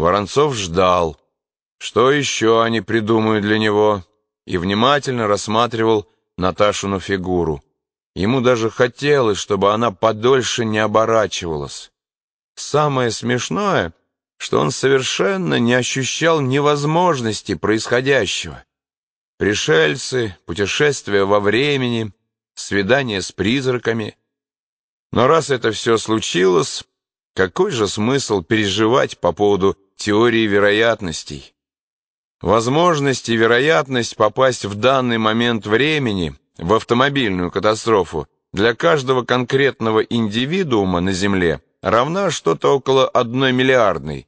Воронцов ждал, что еще они придумают для него, и внимательно рассматривал Наташину фигуру. Ему даже хотелось, чтобы она подольше не оборачивалась. Самое смешное, что он совершенно не ощущал невозможности происходящего. Пришельцы, путешествия во времени, свидания с призраками. Но раз это все случилось, какой же смысл переживать по поводу теории вероятностей? Возможность и вероятность попасть в данный момент времени в автомобильную катастрофу для каждого конкретного индивидуума на Земле равна что-то около одной миллиардной.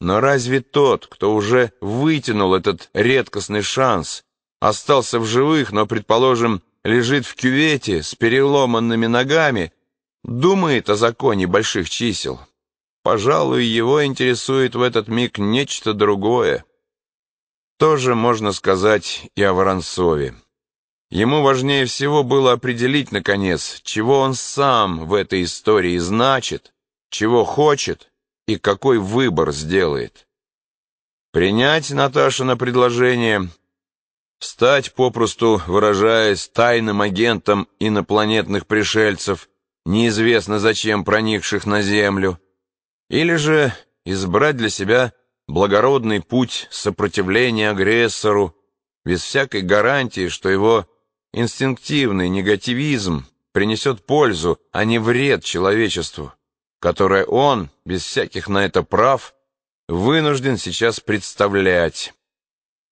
Но разве тот, кто уже вытянул этот редкостный шанс, остался в живых, но, предположим, лежит в кювете с переломанными ногами, думает о законе больших чисел? Пожалуй, его интересует в этот миг нечто другое. Тоже можно сказать и о Воронцове. Ему важнее всего было определить, наконец, чего он сам в этой истории значит, чего хочет и какой выбор сделает. Принять Наташина предложение, стать, попросту выражаясь, тайным агентом инопланетных пришельцев, неизвестно зачем проникших на Землю, или же избрать для себя благородный путь сопротивления агрессору, без всякой гарантии, что его инстинктивный негативизм принесет пользу, а не вред человечеству, которое он, без всяких на это прав, вынужден сейчас представлять.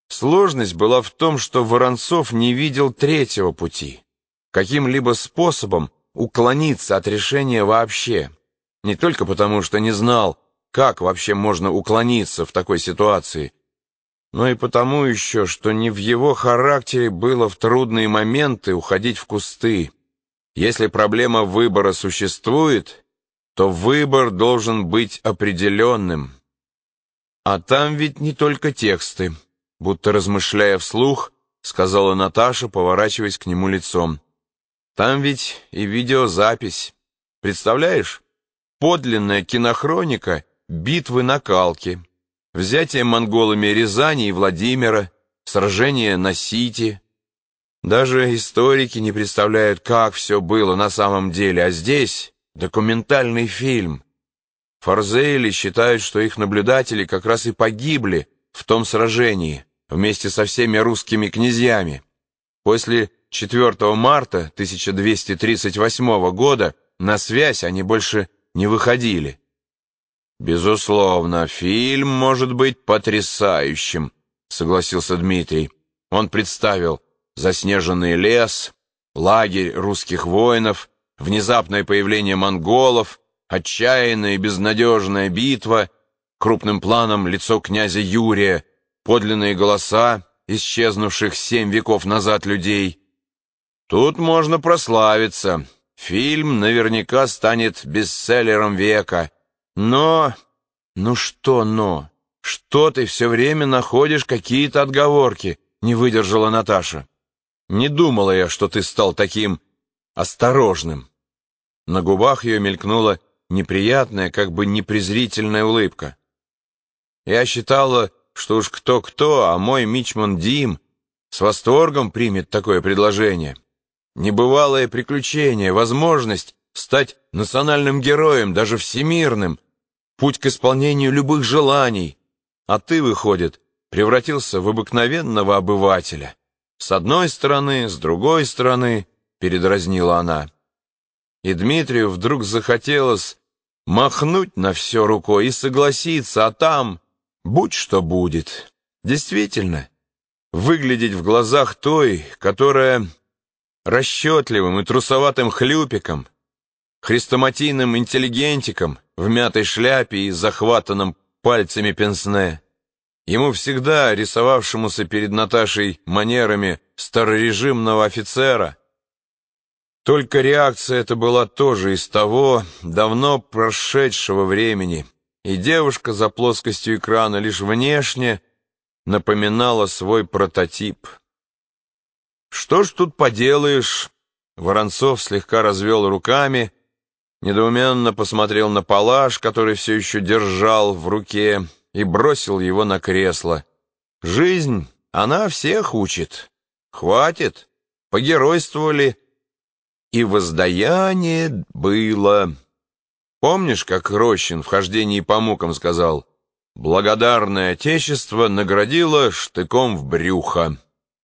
Сложность была в том, что Воронцов не видел третьего пути, каким-либо способом уклониться от решения вообще, не только потому, что не знал, как вообще можно уклониться в такой ситуации? Но и потому еще, что не в его характере было в трудные моменты уходить в кусты. Если проблема выбора существует, то выбор должен быть определенным. А там ведь не только тексты, будто размышляя вслух, сказала Наташа, поворачиваясь к нему лицом. Там ведь и видеозапись. Представляешь? Подлинная кинохроника — битвы на Калке, взятие монголами Рязани и Владимира, сражение на Сити. Даже историки не представляют, как все было на самом деле, а здесь документальный фильм. Форзейли считают, что их наблюдатели как раз и погибли в том сражении вместе со всеми русскими князьями. После 4 марта 1238 года на связь они больше не выходили. «Безусловно, фильм может быть потрясающим», — согласился Дмитрий. Он представил заснеженный лес, лагерь русских воинов, внезапное появление монголов, отчаянная и безнадежная битва, крупным планом лицо князя Юрия, подлинные голоса исчезнувших семь веков назад людей. Тут можно прославиться. Фильм наверняка станет бестселлером века — но... Ну что но? Что ты все время находишь какие-то отговорки? Не выдержала Наташа. Не думала я, что ты стал таким осторожным. На губах ее мелькнула неприятная, как бы непрезрительная улыбка. Я считала, что уж кто-кто, а мой мичман Дим с восторгом примет такое предложение. Небывалое приключение, возможность стать национальным героем, даже всемирным — путь к исполнению любых желаний, а ты, выходит, превратился в обыкновенного обывателя. С одной стороны, с другой стороны, передразнила она. И Дмитрию вдруг захотелось махнуть на все рукой и согласиться, а там будь что будет. Действительно, выглядеть в глазах той, которая расчетливым и трусоватым хлюпиком, хрестоматийным интеллигентиком в мятой шляпе и захватанном пальцами пенсне. Ему всегда, рисовавшемуся перед Наташей манерами старорежимного офицера, только реакция эта была тоже из того давно прошедшего времени, и девушка за плоскостью экрана лишь внешне напоминала свой прототип. «Что ж тут поделаешь?» Воронцов слегка развел руками, недоуменно посмотрел на палаш, который все еще держал в руке, и бросил его на кресло. Жизнь, она всех учит. Хватит, погеройствовали. И воздаяние было. Помнишь, как Рощин в хождении по мукам сказал «Благодарное отечество наградило штыком в брюхо».